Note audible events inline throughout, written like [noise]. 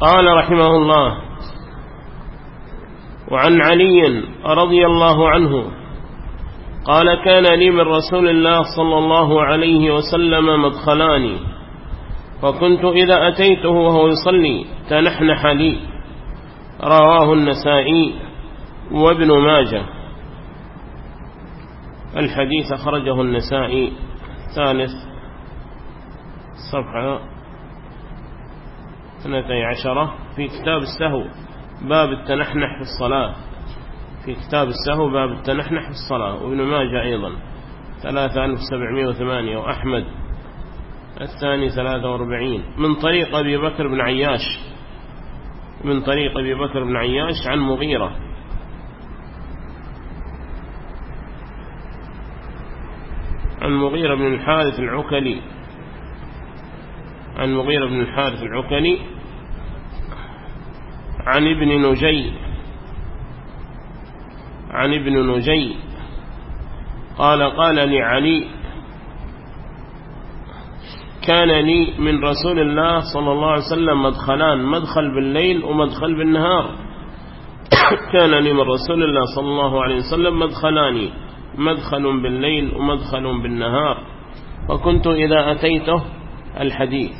قال رحمه الله وعن علي رضي الله عنه قال كان لي من رسول الله صلى الله عليه وسلم مدخلان فكنت إذا أتيته وهو يصلي تنحنح لي. رواه النسائي وابن ماجه. الحديث أخرجه النسائي ثالث صفحة اثنتي عشرة في كتاب السهو باب التنحنح في الصلاة. في كتاب السهو باب التنحنح في الصلاة. وابن ماجه أيضا. 3708 وأحمد. الثاني 43 من طريق أبي بكر بن عياش. من طريق أبي بكر بن عياش عن مغيرة. عن مغيرة بن الحارث العكلي. عن مغيرة بن الحارث العكلي. عن ابن نجي عن ابن نجي قال قال لي علي كان لي من رسول الله صلى الله عليه وسلم مدخلان مدخل بالليل ومدخل بالنهار. [coughs] كان لي من رسول الله صلى الله عليه وسلم مدخلان مدخل بالليل ومدخل بالنهار. وكنت إذا أتيته الحديث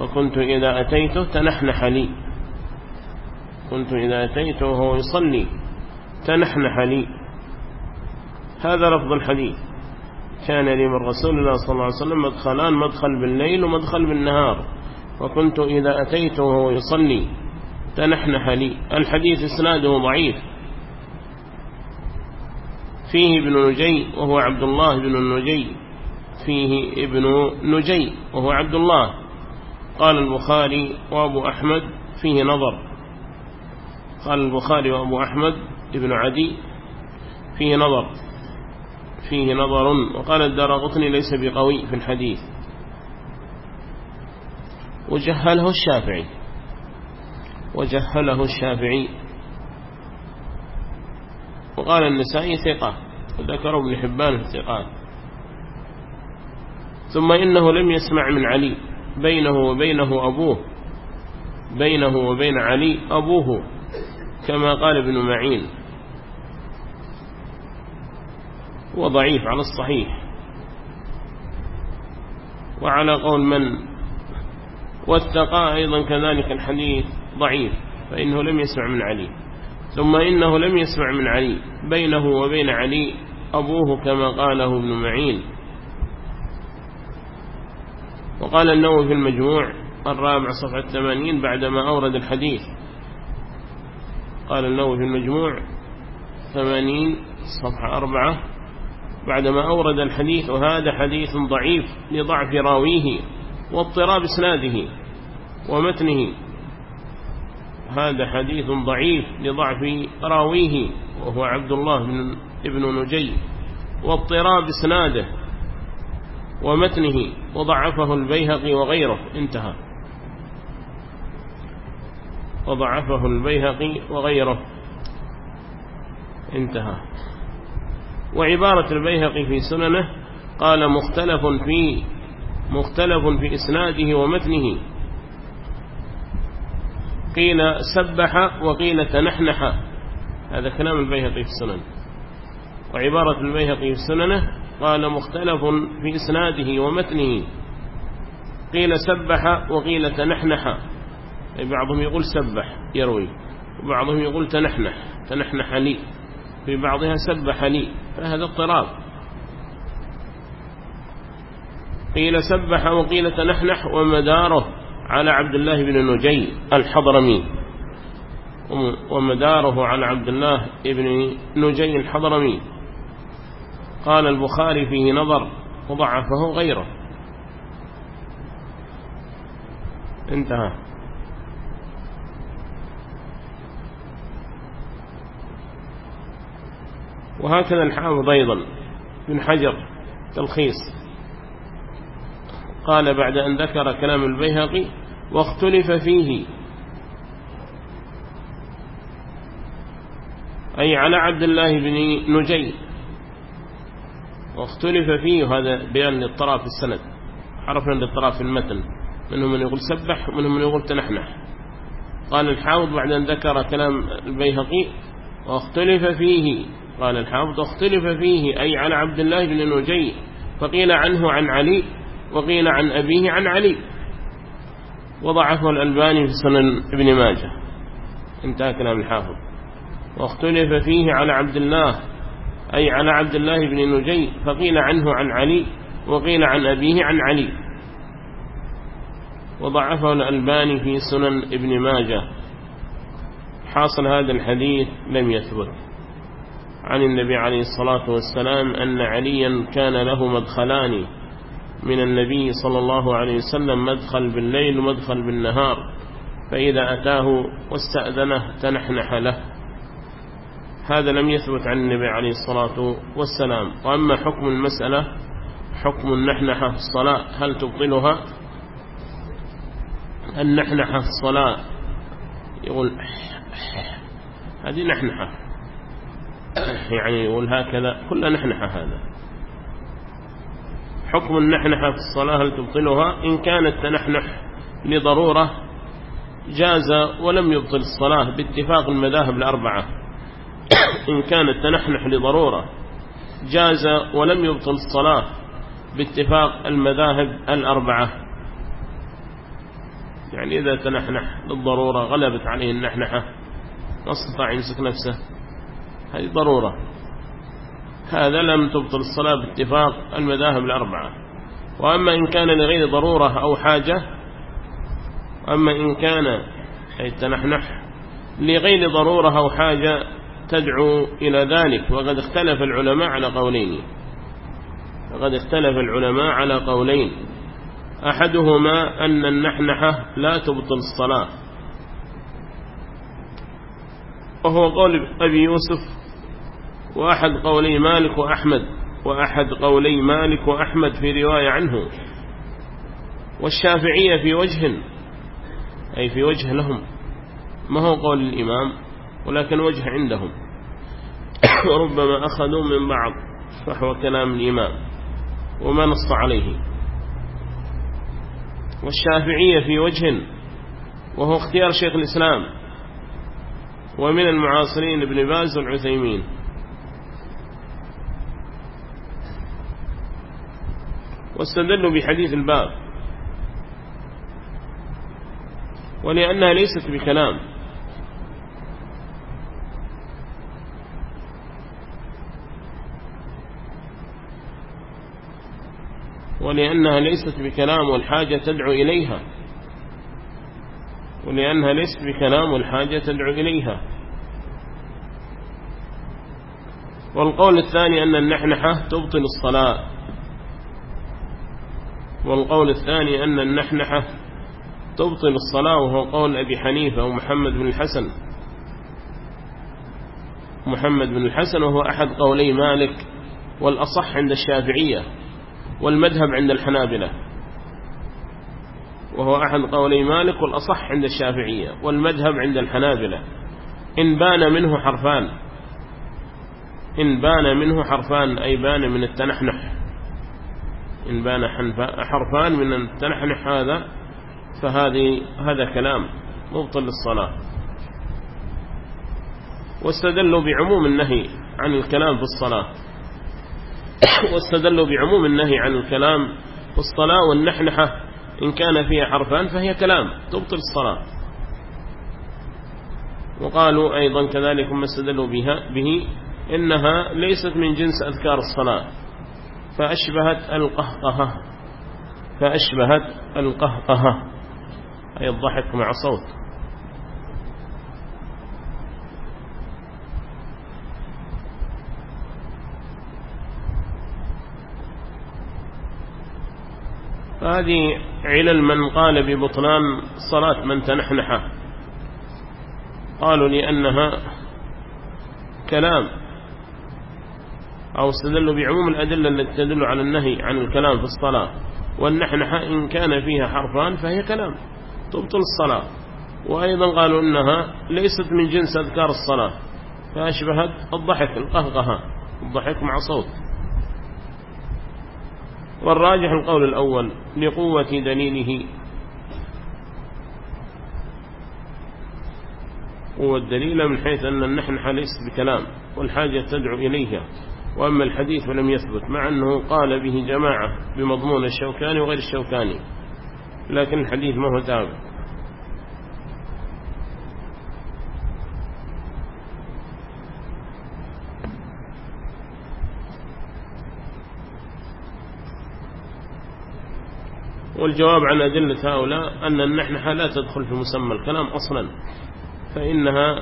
وكنت إذا أتيته تنحنح لي. كنت إذا أتيته وهو يصلي. تنحنح لي هذا لفظ الحديث. كان لي من رسول الله صلى الله عليه وسلم مدخلان مدخل بالليل ومدخل بالنهار. وكنت إذا أتيته وهو يصلي. تنحنح لي الحديث إسناده ضعيف. فيه ابن نجي وهو عبد الله بن النجي فيه ابن نجي وهو عبد الله. قال البخاري وأبو أحمد فيه نظر. قال البخاري وأبو أحمد ابن عدي فيه نظر فيه نظر وقال الدار غطني ليس بقوي في الحديث. وجهله الشافعي وجهله الشافعي. وقال النسائي ثقة وذكر ابن حبان الثقات. ثم إنه لم يسمع من علي بينه وبينه أبوه بينه وبين علي أبوه. كما قال ابن معين. وضعيف على الصحيح. وعلى قول من؟ واتقى أيضا كذلك الحديث ضعيف فإنه لم يسمع من علي. ثم إنه لم يسمع من علي بينه وبين علي أبوه كما قاله ابن معين. وقال النووي في المجموع الرابع صفحة 80 بعدما أورد الحديث قال النووي في المجموع 80 صفحة 4 بعدما أورد الحديث وهذا حديث ضعيف لضعف راويه واضطراب إسناده ومتنه. هذا حديث ضعيف لضعف راويه وهو عبد الله بن ابن نجي. واضطراب إسناده ومتنه وضعفه البيهقي وغيره. انتهى. وضعفه البيهقي وغيره. انتهى. وعبارة البيهقي في سننه قال مختلف في مختلف في إسناده ومتنه. قيل سبح وقيل تنحنح. هذا كلام البيهقي في السنن. وعبارة البيهقي في سننه قال مختلف في إسناده ومتنه. قيل سبح وقيل تنحنح. بعضهم يقول سبح يروي. وبعضهم يقول تنحنح تنحنح لي في بعضها سبح لي فهذا اضطراب. قيل سبح وقيل تنحنح ومداره على عبد الله بن نجي الحضرمي. ومداره على عبد الله بن نجي الحضرمي. قال البخاري فيه نظر وضعفه غيره. انتهى. وهكذا الحافظ أيضا بن حجر تلخيص. قال بعد أن ذكر كلام البيهقي واختلف فيه أي على عبد الله بن نجي واختلف فيه هذا بيان للطراف السند عرفنا للطراف المتن منهم من يقول سبح ومنهم من يقول تنحنح. قال الحافظ بعد أن ذكر كلام البيهقي واختلف فيه قال الحافظ اختلف فيه أي على عبد الله بن نجي فقيل عنه عن علي وقيل عن أبيه عن علي. وضعفه الألباني في سنن ابن ماجه. انتهى كلام الحافظ. واختلف فيه على عبد الله أي على عبد الله بن نجي فقيل عنه عن علي وقيل عن أبيه عن علي. وضعفه الألباني في سنن ابن ماجه. حاصل هذا الحديث لم يثبت. عن النبي عليه الصلاة والسلام أن عليا كان له مدخلان من النبي صلى الله عليه وسلم مدخل بالليل ومدخل بالنهار فإذا أتاه واستأذنه تنحنح له. هذا لم يثبت عن النبي عليه الصلاة والسلام. وأما حكم المسألة حكم النحنحة في الصلاة هل تبطلها؟ النحنحة في الصلاة يقول هذه نحنحة. يعني يقول هكذا كل نحنحة هذا. حكم النحنحة في الصلاة هل تبطلها؟ إن كانت تنحنح لضرورة جاز ولم يبطل الصلاة باتفاق المذاهب الأربعة. إن كانت تنحنح لضرورة جاز ولم يبطل الصلاة باتفاق المذاهب الأربعة. يعني إذا تنحنح للضرورة غلبت عليه النحنحة ما استطاع يمسك نفسه. هذه ضرورة. هذا لم تبطل الصلاة باتفاق المذاهب الأربعة. وأما إن كان لغير ضرورة أو حاجة أما إن كان أي التنحنح لغير ضرورة أو حاجة تدعو إلى ذلك. وقد اختلف العلماء على قولين. وقد اختلف العلماء على قولين. أحدهما أن النحنحة لا تبطل الصلاة. وهو قول أبي يوسف وأحد قولي مالك وأحمد وأحد قولي مالك وأحمد في رواية عنه. والشافعية في وجه أي في وجه لهم. ما هو قول الإمام؟ ولكن وجه عندهم. [coughs] وربما أخذوا من بعض فهو كلام الإمام. وما نص عليه. والشافعية في وجه وهو اختيار شيخ الإسلام. ومن المعاصرين ابن باز والعثيمين. واستدلوا بحديث الباب. ولأنها ليست بكلام. ولأنها ليست بكلام والحاجة تدعو إليها. ولأنها ليست بكلام والحاجة تدعو إليها. والقول الثاني أن النحنحة تبطل الصلاة. والقول الثاني أن النحنحة تبطل الصلاة وهو قول أبي حنيفة ومحمد بن الحسن. محمد بن الحسن وهو أحد قولي مالك والأصح عند الشافعية والمذهب عند الحنابلة. وهو أحد قولي مالك والأصح عند الشافعية والمذهب عند الحنابلة. إن بان منه حرفان. إن بان منه حرفان أي بان من التنحنح. إن بان حرفان من التنحنح هذا فهذه هذا كلام مبطل للصلاة. واستدلوا بعموم النهي عن الكلام في الصلاة. واستدلوا بعموم النهي عن الكلام في الصلاة والنحنحة إن كان فيها حرفان فهي كلام تبطل الصلاة. وقالوا أيضا كذلك ما استدلوا بها به إنها ليست من جنس أذكار الصلاة. فأشبهت القهقهة. فأشبهت القهقهة. أي الضحك مع صوت. هذه علل من قال ببطلان صلاة من تنحنح قالوا لأنها كلام. أو استدلوا بعموم الأدلة التي تدل على النهي عن الكلام في الصلاة والنحنحة إن كان فيها حرفان فهي كلام تبطل الصلاة. وأيضا قالوا أنها ليست من جنس أذكار الصلاة فأشبهت الضحك القهقهة الضحك مع صوت. والراجح القول الأول لقوة دليله قوة دليله من حيث أن النحنحة ليست بكلام والحاجة تدعو إليها. وأما الحديث فلم يثبت مع أنه قال به جماعة بمضمون الشوكاني وغير الشوكاني لكن الحديث ما هو ثابت والجواب عن أدلة هؤلاء أن النحنحة لا تدخل في مسمى الكلام أصلا فإنها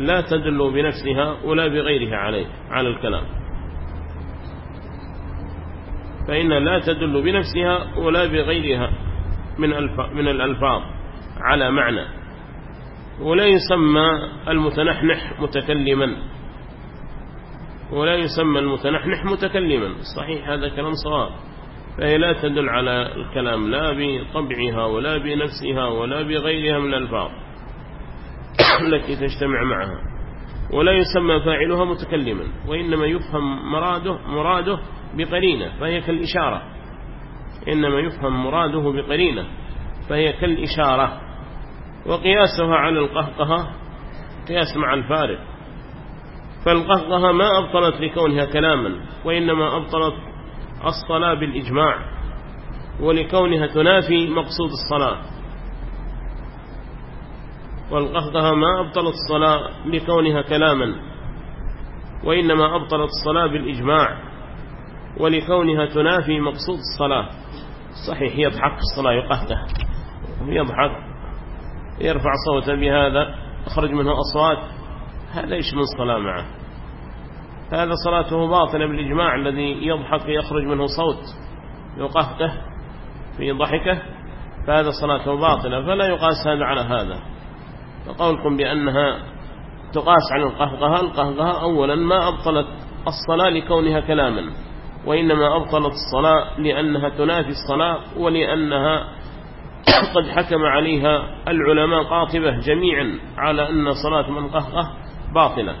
لا تدل بنفسها ولا بغيرها عليه على الكلام. فإنها لا تدل بنفسها ولا بغيرها من من الألفاظ على معنى. ولا يسمى المتنحنح متكلما. ولا يسمى المتنحنح متكلما. صحيح هذا كلام صواب. فهي لا تدل على الكلام لا بطبعها ولا بنفسها ولا بغيرها من الألفاظ. التي تجتمع معها ولا يسمى فاعلها متكلما وإنما يفهم مراده, مراده بقرينة فهي كالإشارة. إنما يفهم مراده بقرينة فهي كالإشارة. وقياسها على القهقه قياس مع الفارق. فالقهقه ما أبطلت لكونها كلاما وإنما أبطلت الصلاة بالإجماع ولكونها تنافي مقصود الصلاة. والقهقه ما أبطلت الصلاة لكونها كلاما وإنما أبطلت الصلاة بالإجماع ولكونها تنافي مقصود الصلاة. صحيح يضحك الصلاة يقهته يضحك يرفع صوته بهذا أخرج منه أصوات هذا إيش من صلاة معه؟ هذا صلاته باطلة بالإجماع الذي يضحك يخرج منه صوت يقهته في ضحكه فهذا صلاته باطلة فلا يقاس هذا على هذا. فقولكم بأنها تقاس على القهقه القهقه أولا ما أبطلت الصلاة لكونها كلاما وإنما أبطلت الصلاة لأنها تنافي الصلاة ولأنها [coughs] قد حكم عليها العلماء قاطبة جميعا على أن صلاة من قهقه باطلة.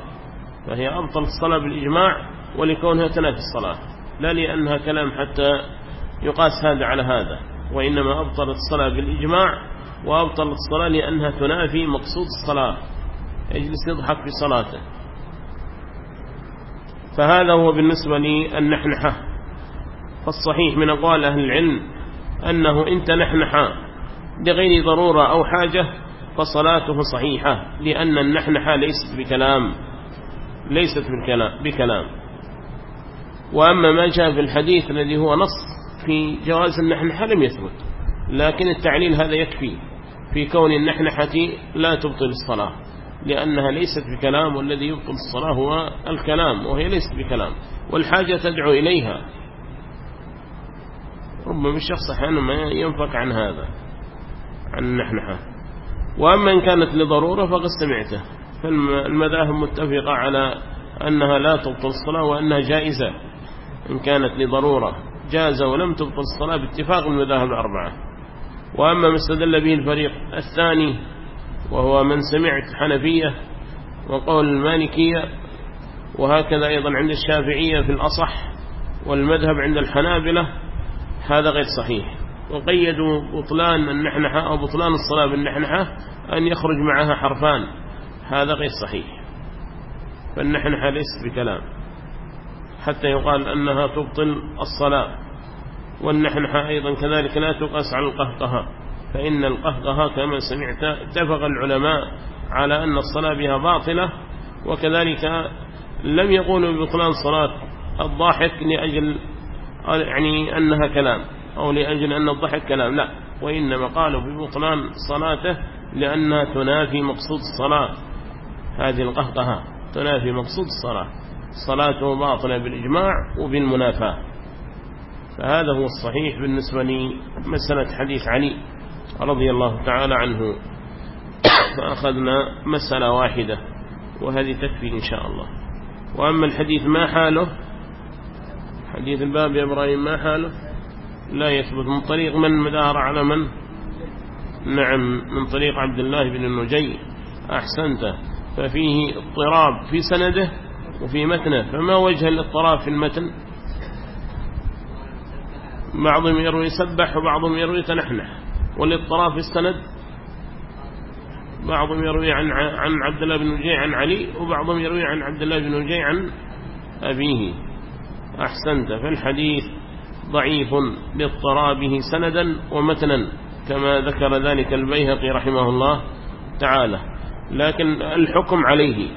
فهي أبطل الصلاة بالإجماع ولكونها تنافي الصلاة لا لأنها كلام حتى يقاس هذا على هذا وإنما أبطلت الصلاة بالإجماع وأبطلت الصلاة لأنها تنافي مقصود الصلاة يجلس يضحك في صلاته. فهذا هو بالنسبة للنحنحة. فالصحيح من أقوال أهل العلم أنه إن تنحنح بغير ضرورة أو حاجة فصلاته صحيحة لأن النحنحة ليست بكلام ليست بكلام. وأما ما جاء في الحديث الذي هو نص في جواز النحنحة لم يثبت لكن التعليل هذا يكفي. في كون النحنحة لا تبطل الصلاة لأنها ليست بكلام والذي يبطل الصلاة هو الكلام وهي ليست بكلام والحاجة تدعو إليها. ربما الشخص أحيانا ما ينفك عن هذا عن النحنحة. وأما إن كانت لضرورة فقد سمعته. فالمذاهب متفقة على أنها لا تبطل الصلاة وأنها جائزة إن كانت لضرورة. جاز ولم تبطل الصلاة باتفاق المذاهب الأربعة. وأما ما استدل به الفريق الثاني وهو من سمعت حنفية وقول المالكية وهكذا أيضا عند الشافعية في الأصح والمذهب عند الحنابلة هذا غير صحيح. وقيدوا بطلان النحنحة أو بطلان الصلاة بالنحنحة أن يخرج معها حرفان هذا غير صحيح. فالنحنحة ليست بكلام حتى يقال أنها تبطل الصلاة. والنحنحة أيضا كذلك لا تقاس على القهقها فإن القهقها كما سمعت اتفق العلماء على أن الصلاة بها باطلة وكذلك لم يقولوا ببطلان صلاة الضاحك لأجل يعني أنها كلام أو لأجل أن الضحك كلام لا. وإنما قالوا ببطلان صلاته لأنها تنافي مقصود الصلاة. هذه القهقها تنافي مقصود الصلاة. صلاته باطلة بالإجماع وبالمنافاة. فهذا هو الصحيح بالنسبة لمسألة حديث علي رضي الله تعالى عنه. [coughs] فأخذنا مسألة واحدة وهذه تكفي إن شاء الله. وأما الحديث ما حاله؟ حديث الباب يا إبراهيم ما حاله؟ لا يثبت. من طريق من؟ مدار على من؟ نعم من طريق عبد الله بن النجي. أحسنت. ففيه اضطراب في سنده وفي متنه. فما وجه الاضطراب في المتن؟ بعضهم يروي سبح وبعضهم يروي تنحنح. والاضطراب في السند بعضهم يروي عن عن عبد الله بن وجيع عن علي وبعضهم يروي عن عبد الله بن وجيع عن أبيه. أحسنت فالحديث ضعيف لاضطرابه سندا ومتنا كما ذكر ذلك البيهقي رحمه الله تعالى. لكن الحكم عليه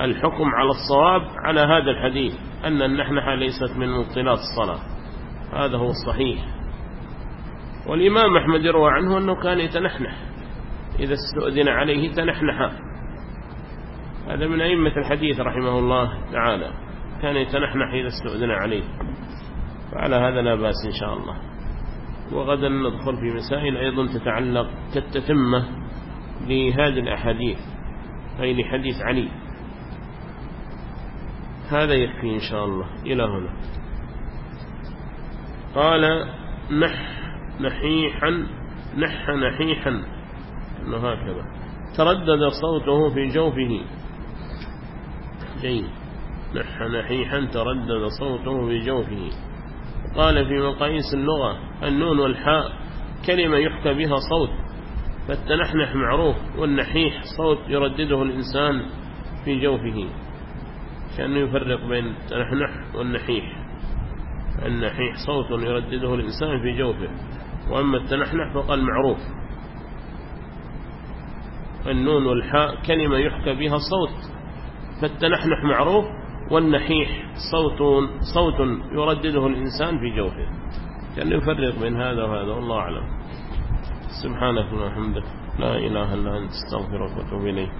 الحكم على الصواب على هذا الحديث أن النحنحة ليست من مبطلات الصلاة. هذا هو الصحيح. والإمام أحمد يروى عنه أنه كان يتنحنح. إذا استؤذن عليه تنحنح. هذا من أئمة الحديث رحمه الله تعالى. كان يتنحنح إذا استؤذن عليه. فعلى هذا لا بأس إن شاء الله. وغدا ندخل في مسائل أيضا تتعلق كالتتمة لهذه الأحاديث. أي لحديث علي. هذا يكفي إن شاء الله. إلى هنا. قال نح نحيحا نح نحيحا. أنه هكذا. تردد صوته في جوفه. جيد. نح نحيحا تردد صوته في جوفه. قال في مقاييس اللغة النون والحاء كلمة يحكى بها صوت. فالتنحنح معروف والنحيح صوت يردده الإنسان في جوفه. كأنه يفرق بين التنحنح والنحيح. النحيح صوت يردده الإنسان في جوفه. وأما التنحنح فقال معروف. النون والحاء كلمة يحكى بها صوت. فالتنحنح معروف والنحيح صوت صوت يردده الإنسان في جوفه. كان يفرق بين هذا وهذا والله أعلم. سبحانك وبحمدك. لا إله إلا أنت استغفرك وأتوب إليك.